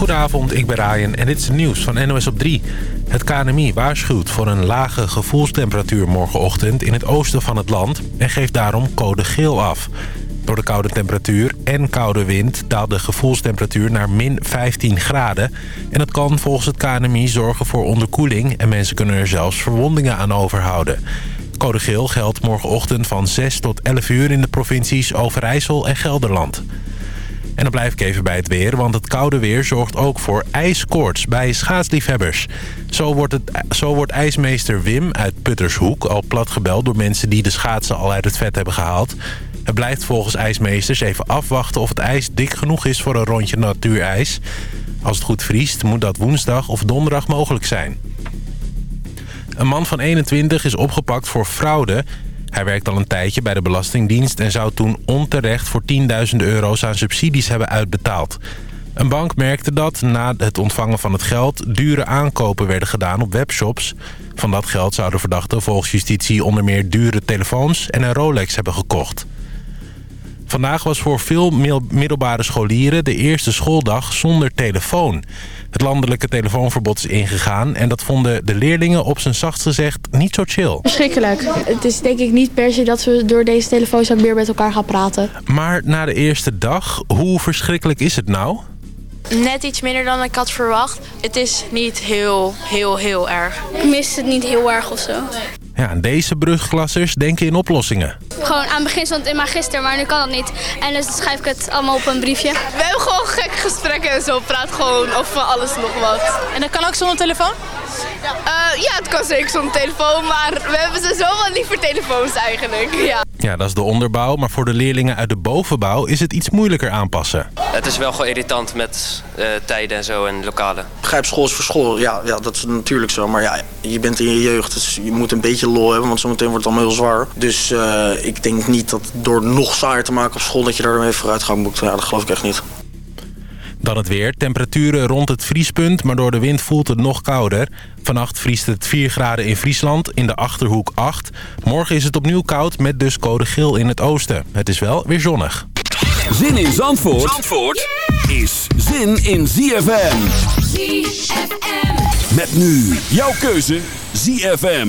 Goedenavond, ik ben Ryan en dit is het nieuws van NOS op 3. Het KNMI waarschuwt voor een lage gevoelstemperatuur morgenochtend in het oosten van het land... en geeft daarom code geel af. Door de koude temperatuur en koude wind daalt de gevoelstemperatuur naar min 15 graden. En dat kan volgens het KNMI zorgen voor onderkoeling en mensen kunnen er zelfs verwondingen aan overhouden. Code geel geldt morgenochtend van 6 tot 11 uur in de provincies Overijssel en Gelderland. En dan blijf ik even bij het weer, want het koude weer zorgt ook voor ijskoorts bij schaatsliefhebbers. Zo wordt, het, zo wordt ijsmeester Wim uit Puttershoek al plat gebeld door mensen die de schaatsen al uit het vet hebben gehaald. Het blijft volgens ijsmeesters even afwachten of het ijs dik genoeg is voor een rondje natuurijs. Als het goed vriest moet dat woensdag of donderdag mogelijk zijn. Een man van 21 is opgepakt voor fraude. Hij werkt al een tijdje bij de Belastingdienst... en zou toen onterecht voor 10.000 euro's aan subsidies hebben uitbetaald. Een bank merkte dat na het ontvangen van het geld... dure aankopen werden gedaan op webshops. Van dat geld zouden verdachten volgens justitie onder meer dure telefoons... en een Rolex hebben gekocht. Vandaag was voor veel middelbare scholieren de eerste schooldag zonder telefoon. Het landelijke telefoonverbod is ingegaan... en dat vonden de leerlingen op zijn zachtst gezegd niet zo chill. Verschrikkelijk. Het is denk ik niet per se dat we door deze telefoons ook meer met elkaar gaan praten. Maar na de eerste dag, hoe verschrikkelijk is het nou? Net iets minder dan ik had verwacht. Het is niet heel, heel, heel erg. Ik mis het niet heel erg of zo. Ja, deze brugklassers denken in oplossingen. Gewoon aan het begin stond het in magister, maar nu kan dat niet. En dus schrijf ik het allemaal op een briefje. We hebben gewoon gekke gesprekken en zo. Praat gewoon over alles nog wat. En dat kan ook zonder telefoon? Uh, ja, het kan zeker zonder telefoon, maar we hebben ze zo wel liever telefoons eigenlijk. Ja. Ja, dat is de onderbouw. Maar voor de leerlingen uit de bovenbouw is het iets moeilijker aanpassen. Het is wel gewoon irritant met uh, tijden en zo en lokalen. Begrijp school is voor school. Ja, ja, dat is natuurlijk zo. Maar ja, je bent in je jeugd, dus je moet een beetje lol hebben. Want zometeen wordt het allemaal heel zwaar. Dus uh, ik denk niet dat door nog saaier te maken op school... dat je daarmee vooruitgang boekt. Ja, dat geloof ik echt niet. Dan het weer. Temperaturen rond het vriespunt, maar door de wind voelt het nog kouder. Vannacht vriest het 4 graden in Friesland, in de Achterhoek 8. Morgen is het opnieuw koud, met dus code geel in het oosten. Het is wel weer zonnig. Zin in Zandvoort, Zandvoort is zin in ZFM. ZFM. Met nu jouw keuze ZFM.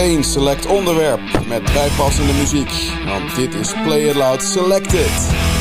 Eén select onderwerp met bijpassende muziek. Want dit is Play It Loud Selected.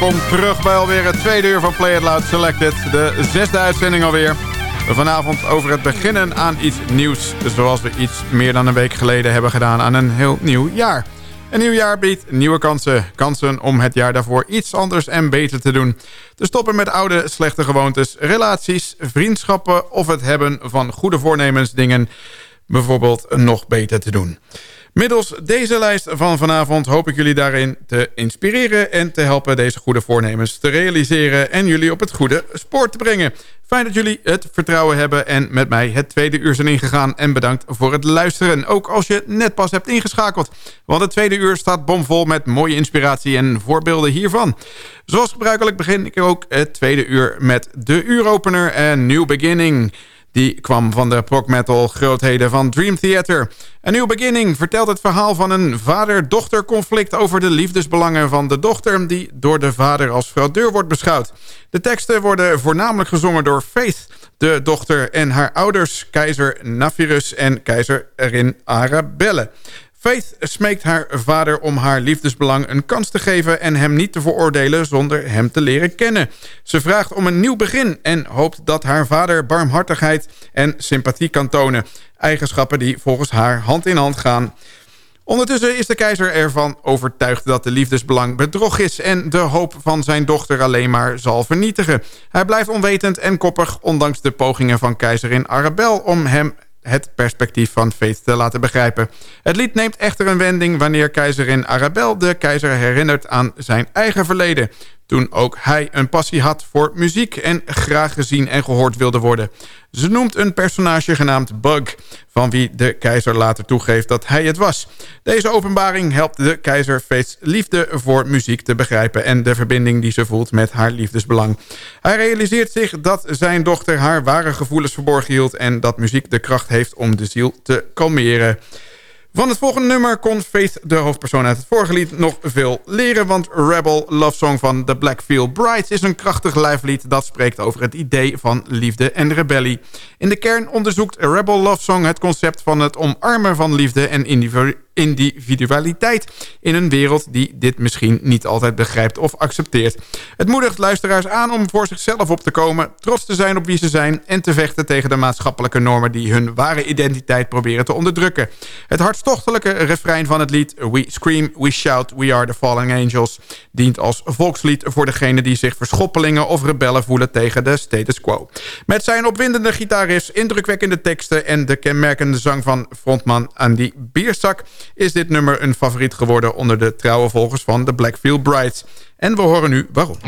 Welkom terug bij alweer het tweede uur van Play It Loud Selected. De zesde uitzending alweer. Vanavond over het beginnen aan iets nieuws. Zoals we iets meer dan een week geleden hebben gedaan aan een heel nieuw jaar. Een nieuw jaar biedt nieuwe kansen. Kansen om het jaar daarvoor iets anders en beter te doen. Te stoppen met oude slechte gewoontes, relaties, vriendschappen... of het hebben van goede voornemens dingen bijvoorbeeld nog beter te doen. Middels deze lijst van vanavond hoop ik jullie daarin te inspireren... en te helpen deze goede voornemens te realiseren... en jullie op het goede spoor te brengen. Fijn dat jullie het vertrouwen hebben en met mij het tweede uur zijn ingegaan. En bedankt voor het luisteren, ook als je net pas hebt ingeschakeld. Want het tweede uur staat bomvol met mooie inspiratie en voorbeelden hiervan. Zoals gebruikelijk begin ik ook het tweede uur met de uuropener en New Beginning... Die kwam van de prog metal grootheden van Dream Theater. Een nieuw beginning vertelt het verhaal van een vader-dochter conflict... over de liefdesbelangen van de dochter... die door de vader als fraudeur wordt beschouwd. De teksten worden voornamelijk gezongen door Faith, de dochter... en haar ouders, keizer Nafirus en keizerin Arabelle. Faith smeekt haar vader om haar liefdesbelang een kans te geven... en hem niet te veroordelen zonder hem te leren kennen. Ze vraagt om een nieuw begin en hoopt dat haar vader barmhartigheid en sympathie kan tonen. Eigenschappen die volgens haar hand in hand gaan. Ondertussen is de keizer ervan overtuigd dat de liefdesbelang bedrog is... en de hoop van zijn dochter alleen maar zal vernietigen. Hij blijft onwetend en koppig, ondanks de pogingen van keizerin Arabel... om hem het perspectief van Faith te laten begrijpen. Het lied neemt echter een wending wanneer keizerin Arabel de keizer herinnert aan zijn eigen verleden toen ook hij een passie had voor muziek en graag gezien en gehoord wilde worden. Ze noemt een personage genaamd Bug, van wie de keizer later toegeeft dat hij het was. Deze openbaring helpt de keizer Faith's liefde voor muziek te begrijpen... en de verbinding die ze voelt met haar liefdesbelang. Hij realiseert zich dat zijn dochter haar ware gevoelens verborgen hield... en dat muziek de kracht heeft om de ziel te kalmeren. Van het volgende nummer kon Faith, de hoofdpersoon uit het vorige lied, nog veel leren... want Rebel Love Song van The Blackfield Brides is een krachtig lijflied... dat spreekt over het idee van liefde en rebellie. In de kern onderzoekt Rebel Love Song het concept van het omarmen van liefde en individualiteit... in een wereld die dit misschien niet altijd begrijpt of accepteert. Het moedigt luisteraars aan om voor zichzelf op te komen... trots te zijn op wie ze zijn... en te vechten tegen de maatschappelijke normen... die hun ware identiteit proberen te onderdrukken. Het hartstochtelijke refrein van het lied... We scream, we shout, we are the fallen angels... dient als volkslied voor degenen die zich verschoppelingen of rebellen voelen... tegen de status quo. Met zijn opwindende gitarist, indrukwekkende teksten... en de kenmerkende zang van frontman Andy Bierzak is dit nummer een favoriet geworden onder de trouwe volgers van de Blackfield Brides. En we horen nu waarom.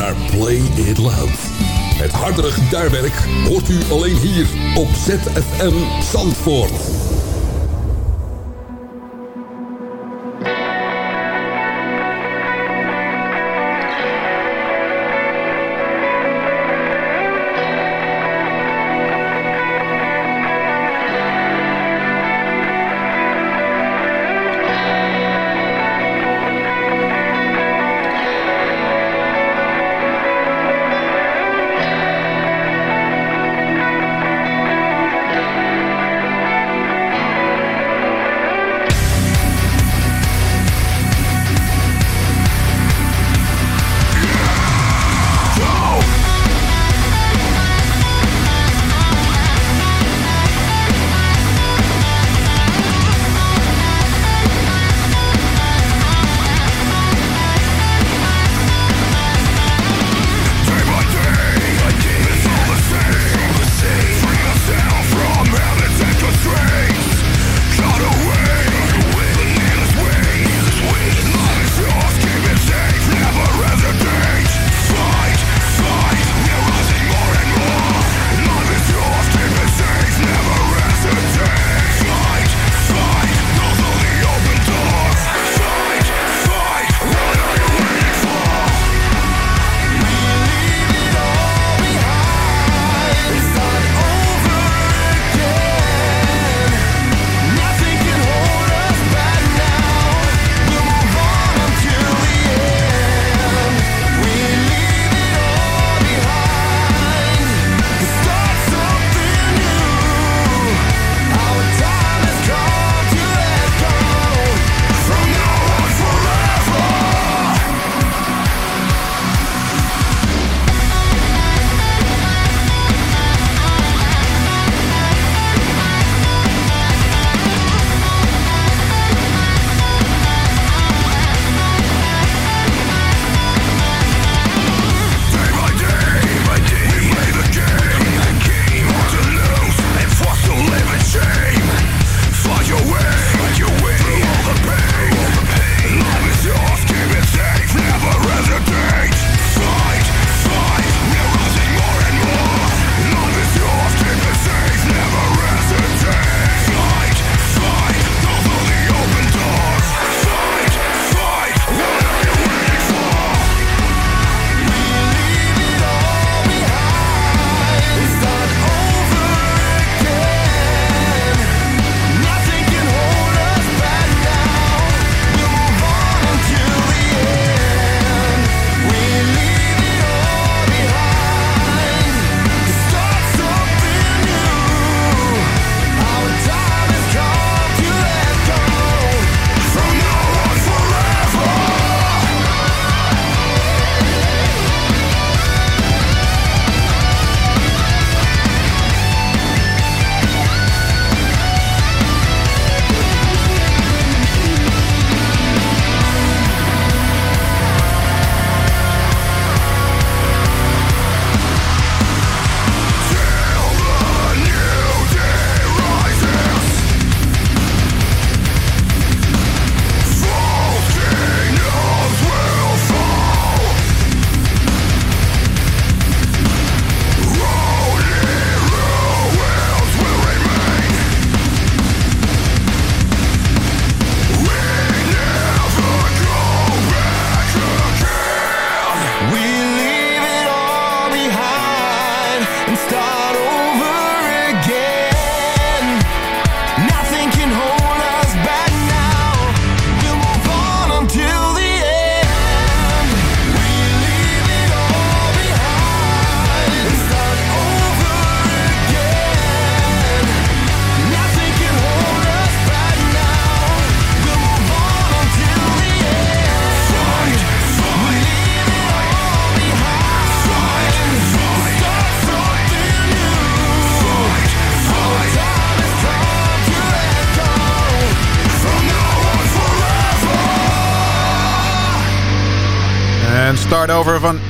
naar Play It Loud. Het harde gitaarwerk hoort u alleen hier op ZFM Zandvoort.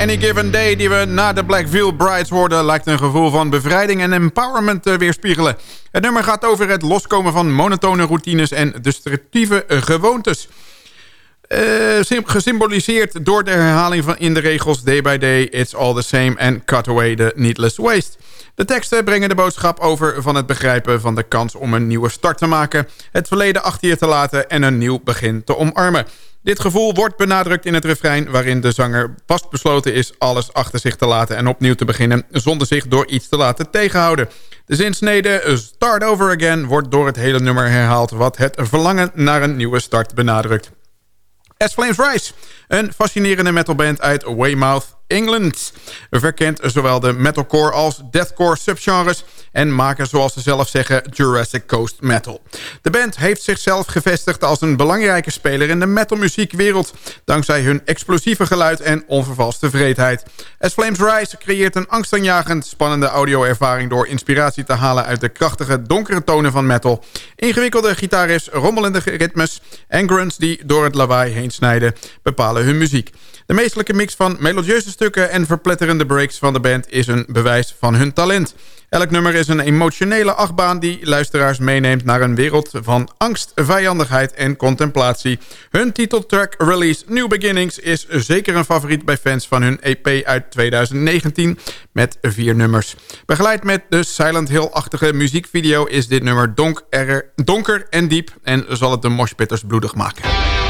Any Given Day die we na de Blackville Brides worden lijkt een gevoel van bevrijding en empowerment te weerspiegelen. Het nummer gaat over het loskomen van monotone routines en destructieve gewoontes. Eh, gesymboliseerd door de herhaling van in de regels day by day, it's all the same en cut away the needless waste. De teksten brengen de boodschap over van het begrijpen van de kans om een nieuwe start te maken, het verleden achter je te laten en een nieuw begin te omarmen. Dit gevoel wordt benadrukt in het refrein... waarin de zanger vastbesloten is alles achter zich te laten... en opnieuw te beginnen zonder zich door iets te laten tegenhouden. De zinsnede Start Over Again wordt door het hele nummer herhaald... wat het verlangen naar een nieuwe start benadrukt. As Flames Rise, een fascinerende metalband uit Weymouth, England. Verkent zowel de metalcore als deathcore subgenres... en maken, zoals ze zelf zeggen, Jurassic Coast metal. De band heeft zichzelf gevestigd als een belangrijke speler in de metalmuziekwereld... dankzij hun explosieve geluid en onvervalste vreedheid. As Flames Rise creëert een angstaanjagend spannende audioervaring... door inspiratie te halen uit de krachtige donkere tonen van metal... ingewikkelde gitaariffs, rommelende ritmes en grunts die door het lawaai heen snijden... bepalen hun muziek. De meestelijke mix van melodieuze stukken en verpletterende breaks van de band is een bewijs van hun talent. Elk nummer is een emotionele achtbaan die luisteraars meeneemt naar een wereld van angst, vijandigheid en contemplatie. Hun titeltrack release New Beginnings is zeker een favoriet bij fans van hun EP uit 2019 met vier nummers. Begeleid met de Silent Hill-achtige muziekvideo is dit nummer donker, donker en diep en zal het de moshpitters bloedig maken.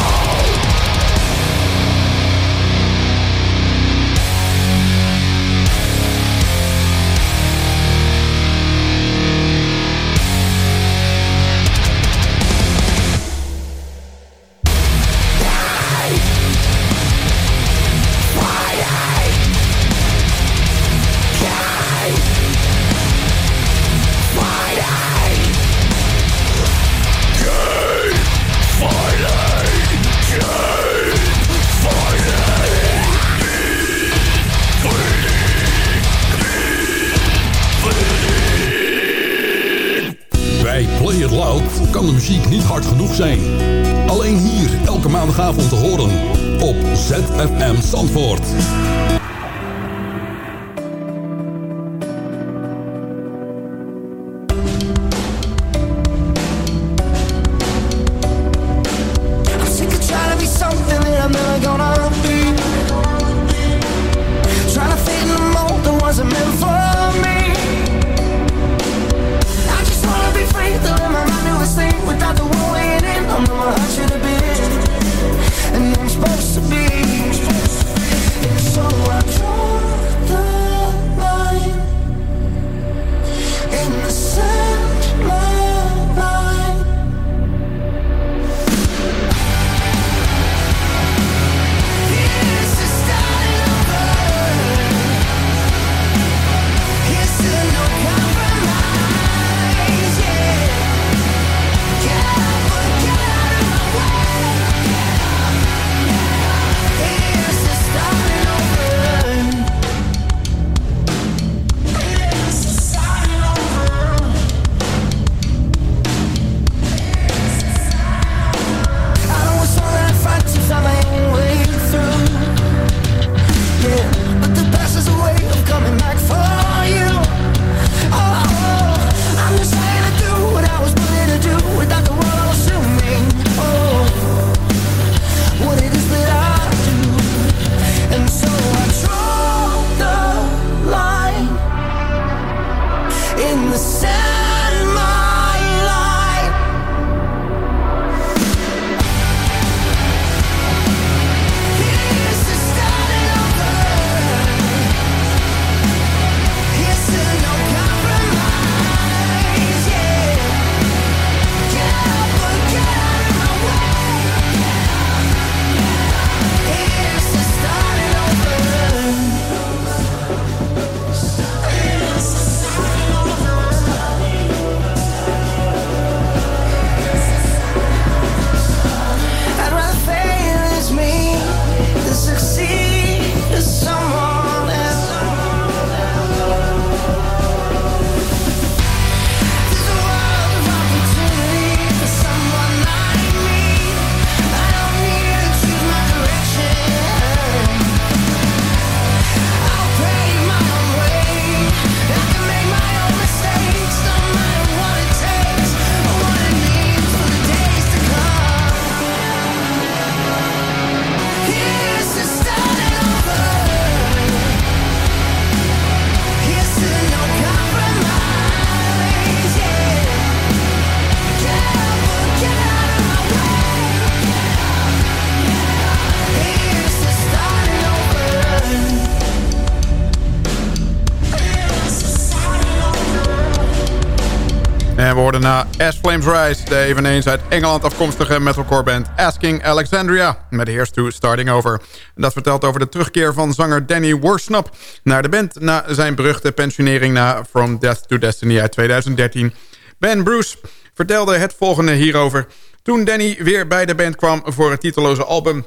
Na As Flames Rise... de eveneens uit Engeland afkomstige metalcore band Asking Alexandria... met Here's to Starting Over. Dat vertelt over de terugkeer van zanger Danny Worsnap... naar de band na zijn beruchte pensionering na From Death to Destiny uit 2013. Ben Bruce vertelde het volgende hierover... Toen Danny weer bij de band kwam voor het titeloze album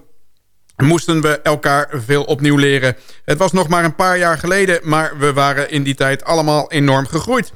moesten we elkaar veel opnieuw leren. Het was nog maar een paar jaar geleden, maar we waren in die tijd allemaal enorm gegroeid.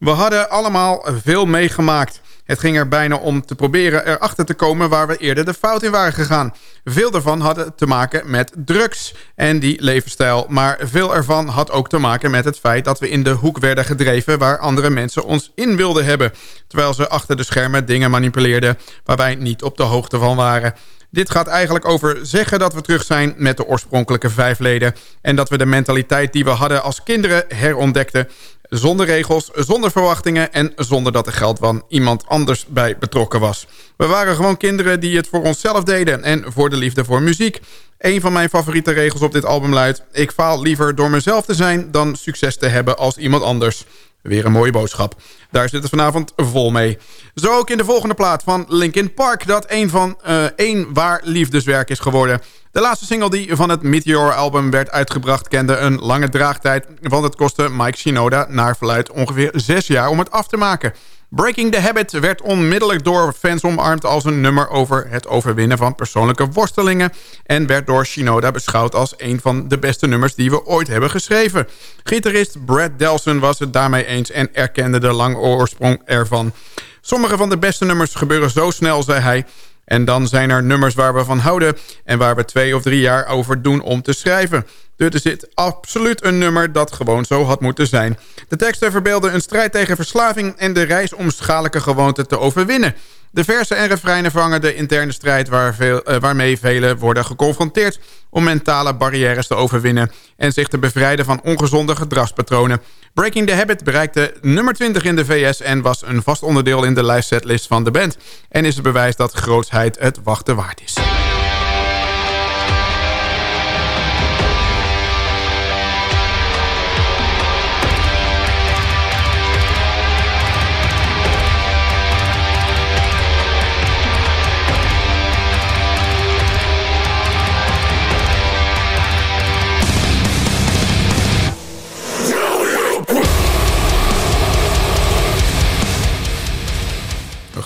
We hadden allemaal veel meegemaakt. Het ging er bijna om te proberen erachter te komen waar we eerder de fout in waren gegaan. Veel daarvan had te maken met drugs en die levensstijl. Maar veel ervan had ook te maken met het feit dat we in de hoek werden gedreven... waar andere mensen ons in wilden hebben. Terwijl ze achter de schermen dingen manipuleerden waar wij niet op de hoogte van waren. Dit gaat eigenlijk over zeggen dat we terug zijn met de oorspronkelijke vijf leden... en dat we de mentaliteit die we hadden als kinderen herontdekten... zonder regels, zonder verwachtingen en zonder dat er geld van iemand anders bij betrokken was. We waren gewoon kinderen die het voor onszelf deden en voor de liefde voor muziek. Een van mijn favoriete regels op dit album luidt... ik faal liever door mezelf te zijn dan succes te hebben als iemand anders. Weer een mooie boodschap. Daar zit het vanavond vol mee. Zo ook in de volgende plaat van Linkin Park... dat een van uh, één waar liefdeswerk is geworden. De laatste single die van het Meteor-album werd uitgebracht... kende een lange draagtijd, want het kostte Mike Shinoda... naar verluid ongeveer zes jaar om het af te maken... Breaking the Habit werd onmiddellijk door fans omarmd als een nummer over het overwinnen van persoonlijke worstelingen en werd door Shinoda beschouwd als een van de beste nummers die we ooit hebben geschreven. Gitarist Brad Delson was het daarmee eens en erkende de lange oorsprong ervan. Sommige van de beste nummers gebeuren zo snel, zei hij... En dan zijn er nummers waar we van houden... en waar we twee of drie jaar over doen om te schrijven. Dus er zit absoluut een nummer dat gewoon zo had moeten zijn. De teksten verbeelden een strijd tegen verslaving... en de reis om schadelijke gewoonten te overwinnen. De versen en refreinen vangen de interne strijd waar veel, uh, waarmee velen worden geconfronteerd om mentale barrières te overwinnen en zich te bevrijden van ongezonde gedragspatronen. Breaking the Habit bereikte nummer 20 in de VS en was een vast onderdeel in de lijstsetlist van de band. En is het bewijs dat grootsheid het wachten waard is.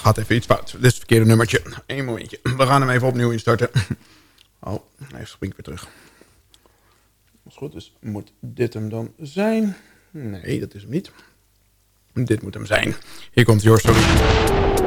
Gaat even iets fout. Dit is het verkeerde nummertje. Eén momentje. We gaan hem even opnieuw instarten. Oh, hij springt weer terug. Als goed is, moet dit hem dan zijn. Nee, dat is hem niet. Dit moet hem zijn. Hier komt Your Story.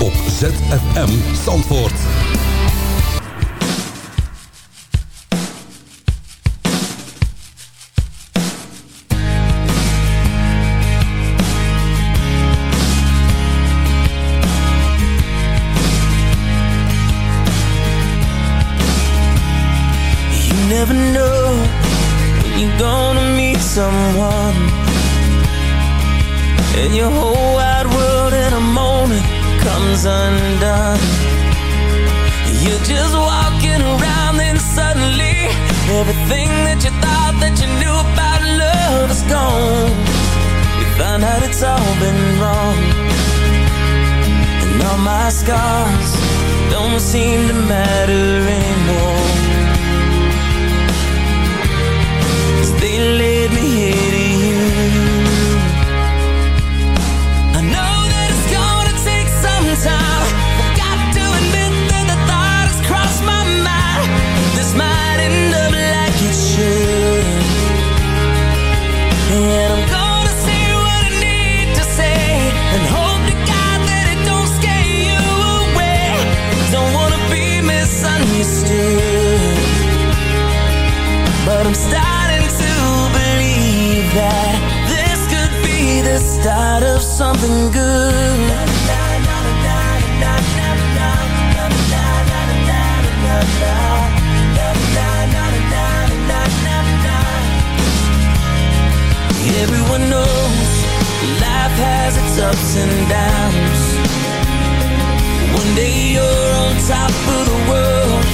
Op ZFM Zandvoort. Don't seem to matter anymore I'm starting to believe that this could be the start of something good. Everyone knows life has its ups and downs. One day you're on top of the world,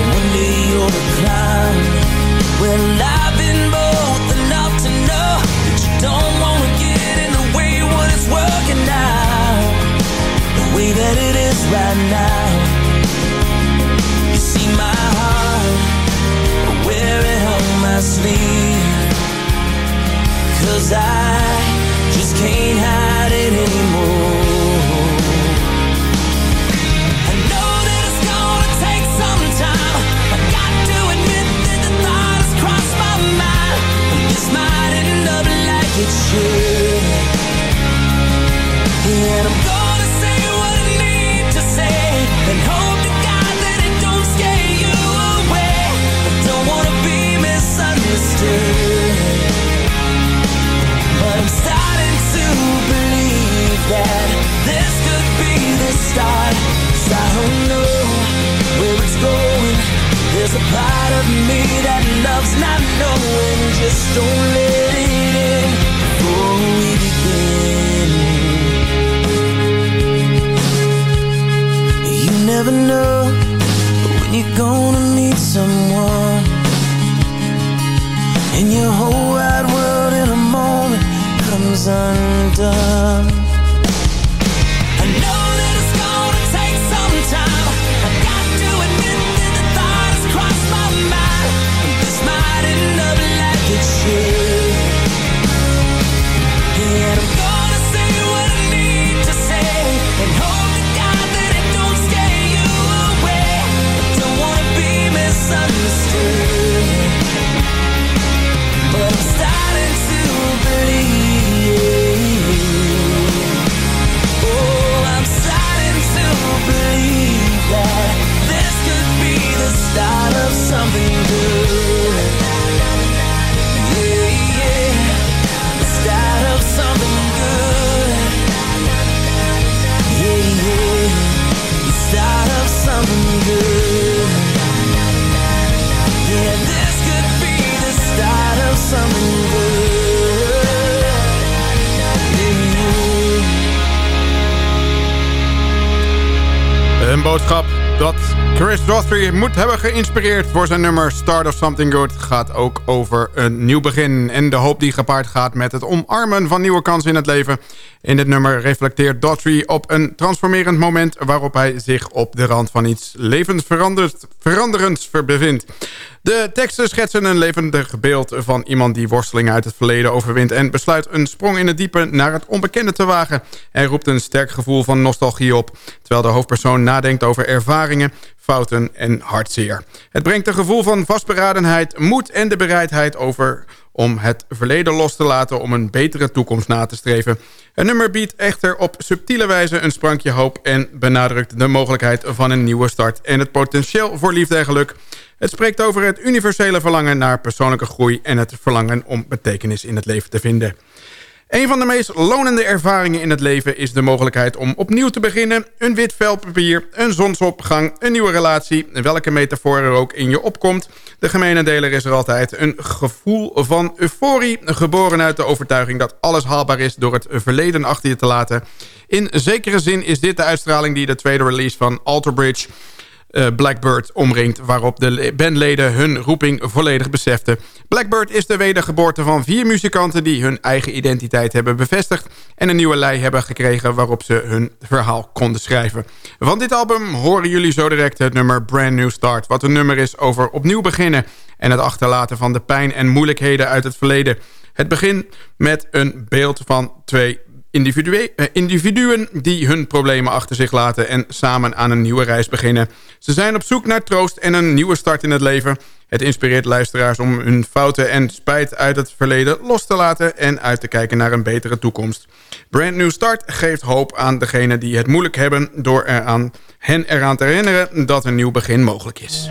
and one day you're the clown. Cause I just can't hide it anymore. Like it should. And I'm gonna say what I need to say. And hope to God that it don't scare you away. I don't wanna be misunderstood. But I'm starting to believe that this could be the start. 'Cause I don't know where it's going. There's a part of me that loves not knowing. Just don't never know when you're gonna meet someone. And your whole wide world in a moment comes undone. Something good. Yeah, yeah. Start of something good. Yeah, yeah. Start of something good. Yeah, this could be the start of something good. Een boodschap Chris Rothery moet hebben geïnspireerd voor zijn nummer Start of Something Good gaat ook over een nieuw begin en de hoop die gepaard gaat met het omarmen van nieuwe kansen in het leven. In dit nummer reflecteert Daughtry op een transformerend moment waarop hij zich op de rand van iets levensveranderends bevindt. De teksten schetsen een levendig beeld van iemand die worstelingen uit het verleden overwint... en besluit een sprong in het diepe naar het onbekende te wagen. Hij roept een sterk gevoel van nostalgie op... terwijl de hoofdpersoon nadenkt over ervaringen, fouten en hartzeer. Het brengt een gevoel van vastberadenheid, moed en de bereidheid over om het verleden los te laten om een betere toekomst na te streven. Het nummer biedt echter op subtiele wijze een sprankje hoop... en benadrukt de mogelijkheid van een nieuwe start... en het potentieel voor liefde en geluk. Het spreekt over het universele verlangen naar persoonlijke groei... en het verlangen om betekenis in het leven te vinden. Een van de meest lonende ervaringen in het leven is de mogelijkheid om opnieuw te beginnen. Een wit vel papier, een zonsopgang, een nieuwe relatie. Welke metafoor er ook in je opkomt. De gemene deler is er altijd een gevoel van euforie. Geboren uit de overtuiging dat alles haalbaar is door het verleden achter je te laten. In zekere zin is dit de uitstraling die de tweede release van Alter Bridge Blackbird omringt... waarop de bandleden hun roeping volledig beseften. Blackbird is de wedergeboorte van vier muzikanten... die hun eigen identiteit hebben bevestigd... en een nieuwe lei hebben gekregen waarop ze hun verhaal konden schrijven. Van dit album horen jullie zo direct het nummer Brand New Start... wat een nummer is over opnieuw beginnen... en het achterlaten van de pijn en moeilijkheden uit het verleden... Het begint met een beeld van twee eh, individuen die hun problemen achter zich laten... en samen aan een nieuwe reis beginnen. Ze zijn op zoek naar troost en een nieuwe start in het leven. Het inspireert luisteraars om hun fouten en spijt uit het verleden los te laten... en uit te kijken naar een betere toekomst. Brand New Start geeft hoop aan degenen die het moeilijk hebben... door eraan, hen eraan te herinneren dat een nieuw begin mogelijk is.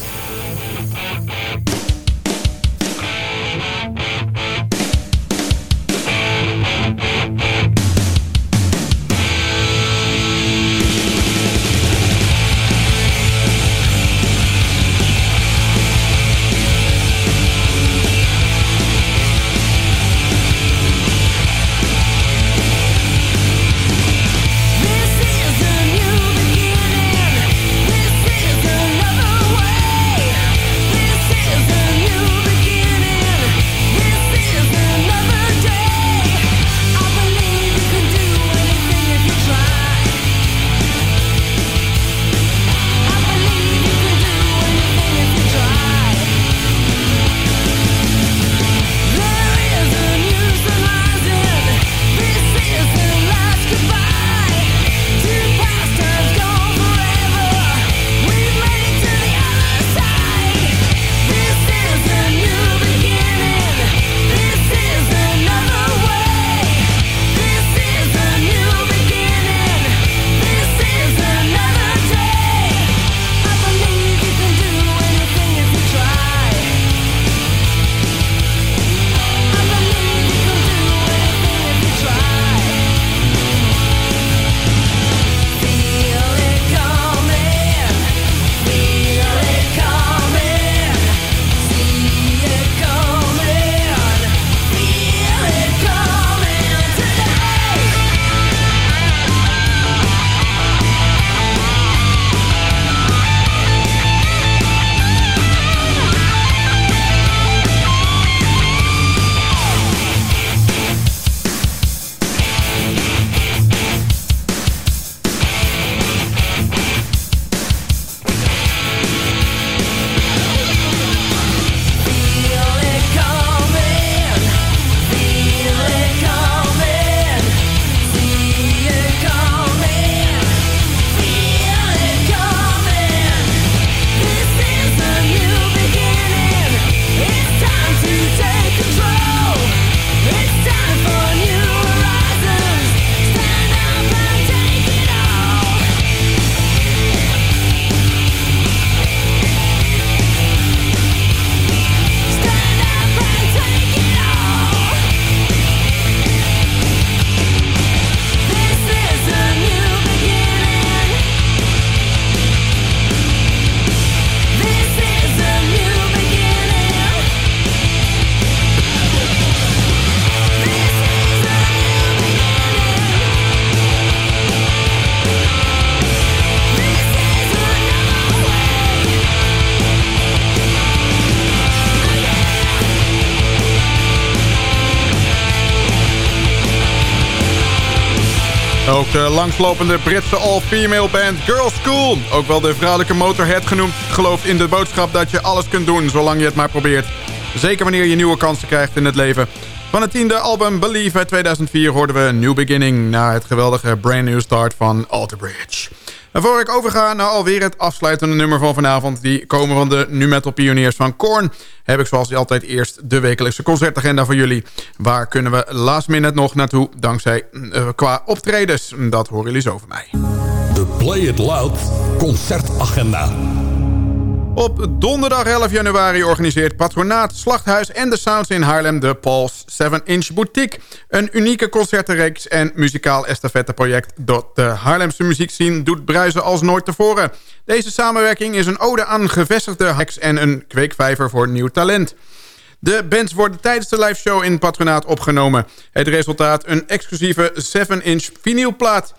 De langslopende Britse all-female band Girl School, ook wel de vrouwelijke Motorhead genoemd, gelooft in de boodschap dat je alles kunt doen zolang je het maar probeert. Zeker wanneer je nieuwe kansen krijgt in het leven. Van het tiende album Believe uit 2004 hoorden we New Beginning... na het geweldige Brand New Start van Alter Bridge. En voor ik overga naar alweer het afsluitende nummer van vanavond... die komen van de nu metal pioniers van Korn... heb ik zoals altijd eerst de wekelijkse concertagenda voor jullie. Waar kunnen we last minute nog naartoe dankzij uh, qua optredens? Dat horen jullie zo van mij. De Play It Loud concertagenda. Op donderdag 11 januari organiseert Patronaat, Slachthuis en de Sounds in Haarlem... de Paul's 7-inch Boutique. Een unieke concertenreeks en muzikaal estafetteproject... dat de Haarlemse muziekscene doet bruisen als nooit tevoren. Deze samenwerking is een ode aan gevestigde hacks... en een kweekvijver voor nieuw talent. De bands worden tijdens de live show in Patronaat opgenomen. Het resultaat een exclusieve 7-inch vinylplaat...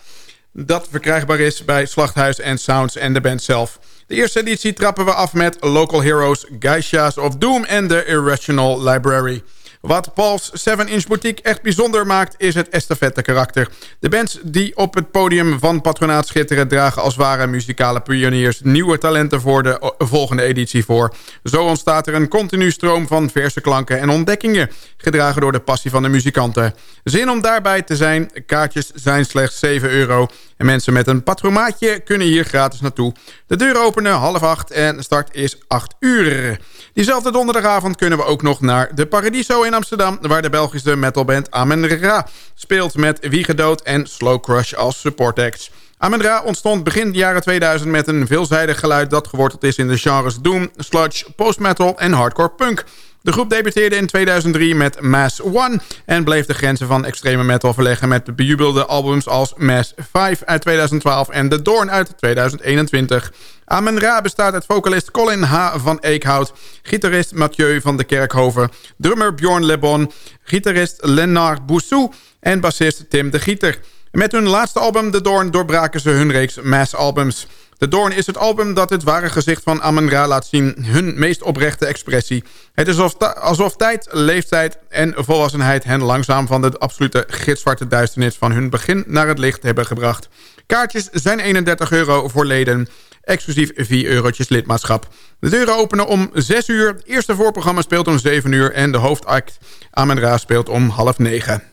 dat verkrijgbaar is bij Slachthuis en Sounds en de band zelf... De eerste editie trappen we af met Local Heroes, Geisha's of Doom en The Irrational Library. Wat Paul's 7-inch boutique echt bijzonder maakt is het estafette karakter. De bands die op het podium van Patronaat schitteren... dragen als ware muzikale pioniers nieuwe talenten voor de volgende editie voor. Zo ontstaat er een continu stroom van verse klanken en ontdekkingen... gedragen door de passie van de muzikanten. Zin om daarbij te zijn, kaartjes zijn slechts 7 euro... en mensen met een patromaatje kunnen hier gratis naartoe. De deur openen half acht en start is 8 uur. Diezelfde donderdagavond kunnen we ook nog naar de Paradiso in Amsterdam... waar de Belgische metalband Amen Ra speelt met Wie Gedood en Slow Crush als support acts. Amen Ra ontstond begin jaren 2000 met een veelzijdig geluid... dat geworteld is in de genres doom, sludge, post-metal en hardcore punk... De groep debuteerde in 2003 met Mass One... en bleef de grenzen van extreme metal verleggen... met de bejubelde albums als Mass 5 uit 2012 en The Doorn uit 2021. Amen Ra bestaat uit vocalist Colin H. van Eekhout... gitarist Mathieu van de Kerkhoven... drummer Bjorn Lebon... gitarist Lennart Boussou en bassist Tim de Gieter. Met hun laatste album The Doorn doorbraken ze hun reeks Mass-albums... De Doorn is het album dat het ware gezicht van Amen-Ra laat zien. Hun meest oprechte expressie. Het is alsof, alsof tijd, leeftijd en volwassenheid hen langzaam van de absolute gitzwarte duisternis van hun begin naar het licht hebben gebracht. Kaartjes zijn 31 euro voor leden, exclusief 4 eurotjes lidmaatschap. De deuren openen om 6 uur, het eerste voorprogramma speelt om 7 uur en de hoofdact Amen-Ra speelt om half 9.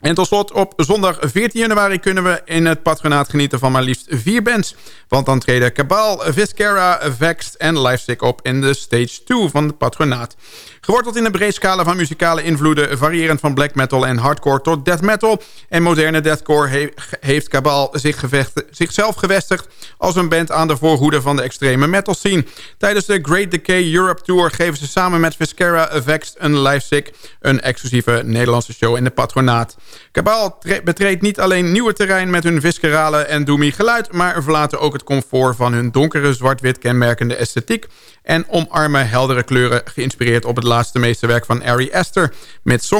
En tot slot, op zondag 14 januari kunnen we in het patronaat genieten van maar liefst vier bands. Want dan treden Cabal, Viscera, Vexed en Lifestick op in de stage 2 van het patronaat. Geworteld in een breed scala van muzikale invloeden... variërend van black metal en hardcore tot death metal... en moderne deathcore heeft Cabal zich zichzelf gevestigd... als een band aan de voorhoede van de extreme metal scene. Tijdens de Great Decay Europe Tour geven ze samen met Viscera Vexed en Lifesick... een exclusieve Nederlandse show in de patronaat. Cabal betreedt niet alleen nieuwe terrein met hun viscerale en doomy geluid... maar verlaten ook het comfort van hun donkere zwart-wit kenmerkende esthetiek... en omarmen heldere kleuren geïnspireerd op het laatste meesterwerk van Ari Aster... met.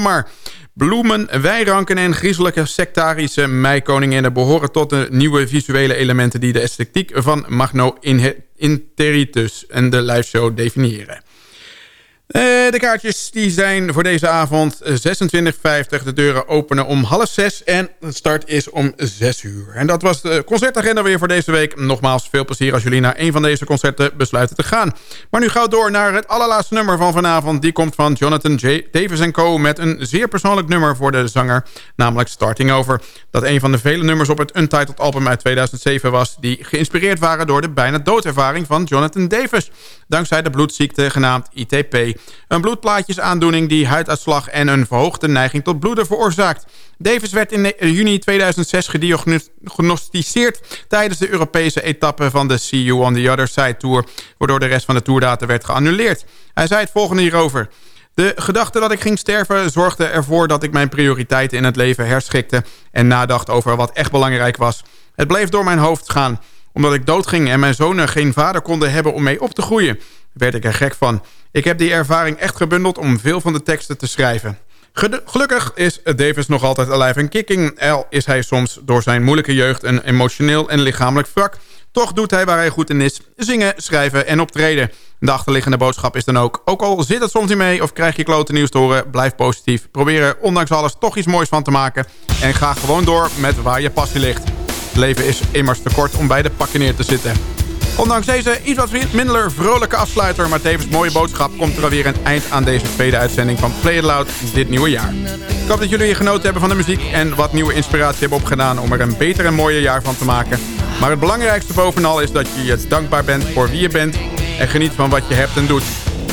Bloemen, wijranken en griezelige sectarische meikoninginnen... behoren tot de nieuwe visuele elementen... die de esthetiek van Magno Interitus en de liveshow definiëren. Uh, de kaartjes die zijn voor deze avond 26,50. De deuren openen om half zes en de start is om 6 uur. En dat was de concertagenda weer voor deze week. Nogmaals, veel plezier als jullie naar een van deze concerten besluiten te gaan. Maar nu gauw door naar het allerlaatste nummer van vanavond. Die komt van Jonathan J. Davis Co. met een zeer persoonlijk nummer voor de zanger. Namelijk Starting Over. Dat een van de vele nummers op het Untitled album uit 2007 was. Die geïnspireerd waren door de bijna doodervaring van Jonathan Davis. Dankzij de bloedziekte genaamd ITP. Een bloedplaatjesaandoening die huiduitslag en een verhoogde neiging tot bloeden veroorzaakt. Davis werd in juni 2006 gediagnosticeerd tijdens de Europese etappe van de See You on the Other Side Tour, waardoor de rest van de tourdata werd geannuleerd. Hij zei het volgende hierover. De gedachte dat ik ging sterven zorgde ervoor dat ik mijn prioriteiten in het leven herschikte en nadacht over wat echt belangrijk was. Het bleef door mijn hoofd gaan. Omdat ik doodging en mijn zonen geen vader konden hebben om mee op te groeien, werd ik er gek van. Ik heb die ervaring echt gebundeld om veel van de teksten te schrijven. Gelukkig is Davis nog altijd alive en kicking. Al is hij soms door zijn moeilijke jeugd een emotioneel en lichamelijk wrak. Toch doet hij waar hij goed in is. Zingen, schrijven en optreden. De achterliggende boodschap is dan ook... ook al zit het soms niet mee of krijg je klote nieuws te horen... blijf positief. Probeer er ondanks alles toch iets moois van te maken. En ga gewoon door met waar je passie ligt. Leven is immers te kort om bij de pakken neer te zitten. Ondanks deze iets wat minder vrolijke afsluiter... maar tevens mooie boodschap... komt er alweer een eind aan deze tweede uitzending van Play It Loud dit nieuwe jaar. Ik hoop dat jullie genoten hebben van de muziek... en wat nieuwe inspiratie hebben opgedaan... om er een beter en mooier jaar van te maken. Maar het belangrijkste bovenal is dat je je dankbaar bent voor wie je bent... en geniet van wat je hebt en doet.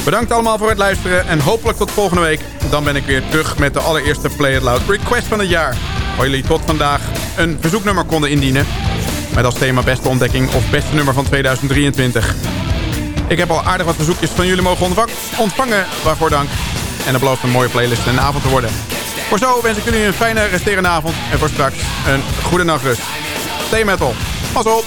Bedankt allemaal voor het luisteren en hopelijk tot volgende week. Dan ben ik weer terug met de allereerste Play It Loud request van het jaar. Waar jullie tot vandaag een verzoeknummer konden indienen. Met als thema beste ontdekking of beste nummer van 2023. Ik heb al aardig wat verzoekjes van jullie mogen ontvangen. Waarvoor dank. En het belooft een mooie playlist en avond te worden. Voor zo wens ik jullie een fijne resterende avond. En voor straks een goede nachtrust. Stay metal. Pas op.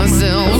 myself